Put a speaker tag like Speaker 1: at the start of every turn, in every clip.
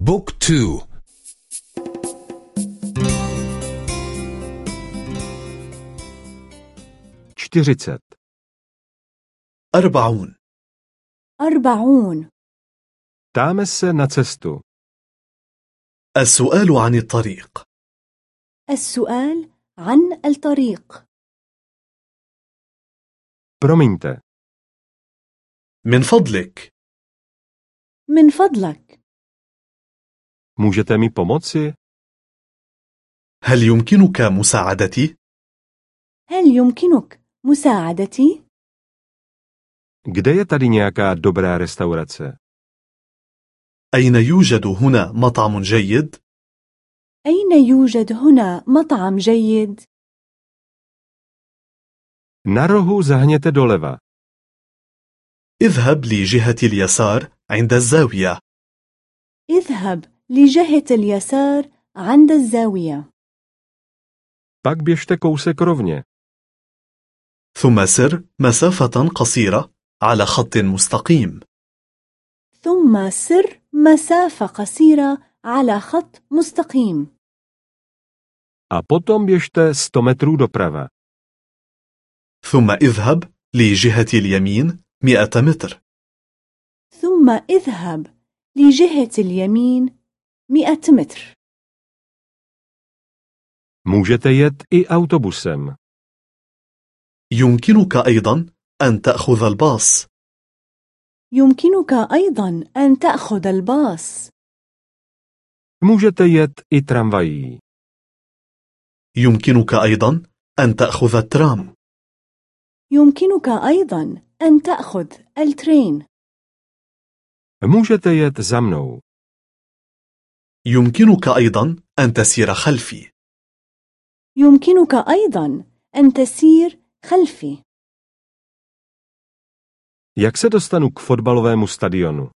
Speaker 1: بوك تو.
Speaker 2: čtyřicet,
Speaker 3: أربعون.
Speaker 4: أربعون.
Speaker 2: na cestu,
Speaker 3: السؤال عن الطريق.
Speaker 4: السؤال عن الطريق.
Speaker 2: promiňte,
Speaker 3: من فضلك.
Speaker 4: من فضلك.
Speaker 2: Můžete mi pomoci?
Speaker 3: هل يمكنك مساعدتي؟
Speaker 4: هل يمكنك مساعدتي؟
Speaker 2: Kde je tady nějaká dobrá restaurace?
Speaker 3: أين يوجد هنا مطعم جيد؟
Speaker 4: أين يوجد هنا مطعم جيد؟
Speaker 2: Na rohu zahněte doleva.
Speaker 3: اذهب لجهة اليسار عند الزاوية
Speaker 4: اذهب لجهة اليسار عند الزاوية
Speaker 2: Pak běžte kousek rovně.
Speaker 3: ثم سر مسافة قصيرة على خط مستقيم
Speaker 4: ثم سر مسافة قصيرة على خط مستقيم
Speaker 2: A potom běžte 100 metrů doprava.
Speaker 3: ثم اذهب لجهة اليمين 100 متر
Speaker 4: ثم اذهب لجهة اليمين 100 متر
Speaker 2: Můžete jet i autobusem.
Speaker 3: يمكنك أيضا أن تأخذ الباص
Speaker 4: يمكنك أيضا أن تأخذ الباص
Speaker 2: Můžete jet i tramvají.
Speaker 3: يمكنك أيضا أن تأخذ الترام
Speaker 4: يمكنك أيضا أن تأخذ الترين
Speaker 2: Můžete jet za mnou.
Speaker 3: يمكنك أيضا أن تسير خلفي
Speaker 4: يمكنك أيضا أن تسير خلفي
Speaker 2: Jak se dostanu k fotbalovému stadionu?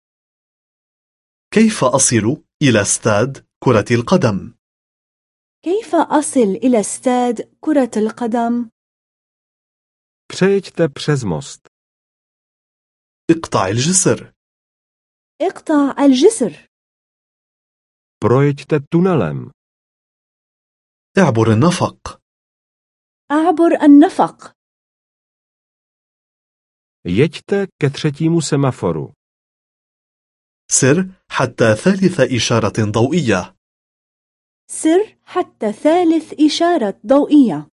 Speaker 3: كيف أصل إلى استاد كرة القدم؟
Speaker 4: كيف أصل إلى استاد كرة القدم؟
Speaker 2: Přejďte přes most.
Speaker 3: اقطع الجسر
Speaker 4: اقطع الجسر
Speaker 2: Projeďte tunelem.
Speaker 3: اعبر النفق
Speaker 4: أعبر النفق
Speaker 2: Jeďte ke třetímu semaforu.
Speaker 3: سر حتى ثالث إشارة ضوئية
Speaker 4: سر حتى ثالث إشارة ضوئية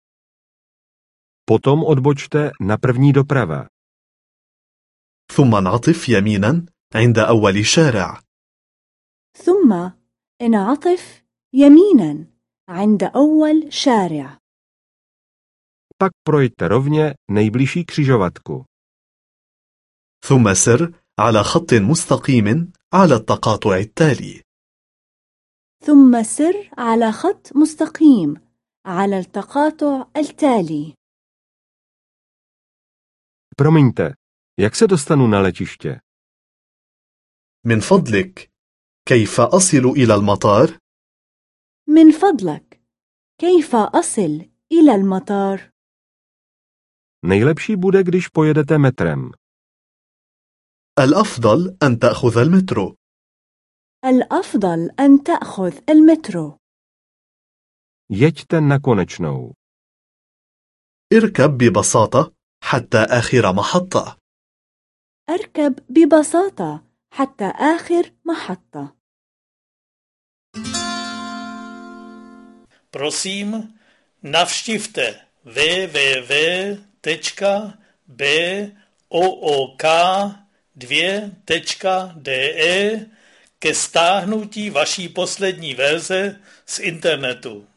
Speaker 2: Potom odbočte na první doprava.
Speaker 3: ثم انعطف يمينا عند أول شارع
Speaker 4: ثم انعطف يمينا عند أول شارع
Speaker 2: Pak projďte rovně nejbližší křižovatku.
Speaker 3: ثم سر على خط مستقيم على التقاطع التالي
Speaker 4: ثم سر على خط مستقيم على التقاطع التالي
Speaker 2: Promiňte, jak se dostanu na letiště?
Speaker 3: من فضلك كيف أصل إلى المطار؟
Speaker 4: من فضلك كيف أصل إلى المطار؟
Speaker 2: Nejlepší bude, když pojedete metrem.
Speaker 3: الأفضل أن تأخذ المترو
Speaker 4: الأفضل أن تأخذ المترو
Speaker 2: Jeďte na konečnou.
Speaker 3: اركب ببساطة حتى آخر محطة
Speaker 4: أركب ببساطة حتى آخر محطة
Speaker 5: Prosím, navštivte www.book2.de ke stáhnutí vaší poslední verze z internetu.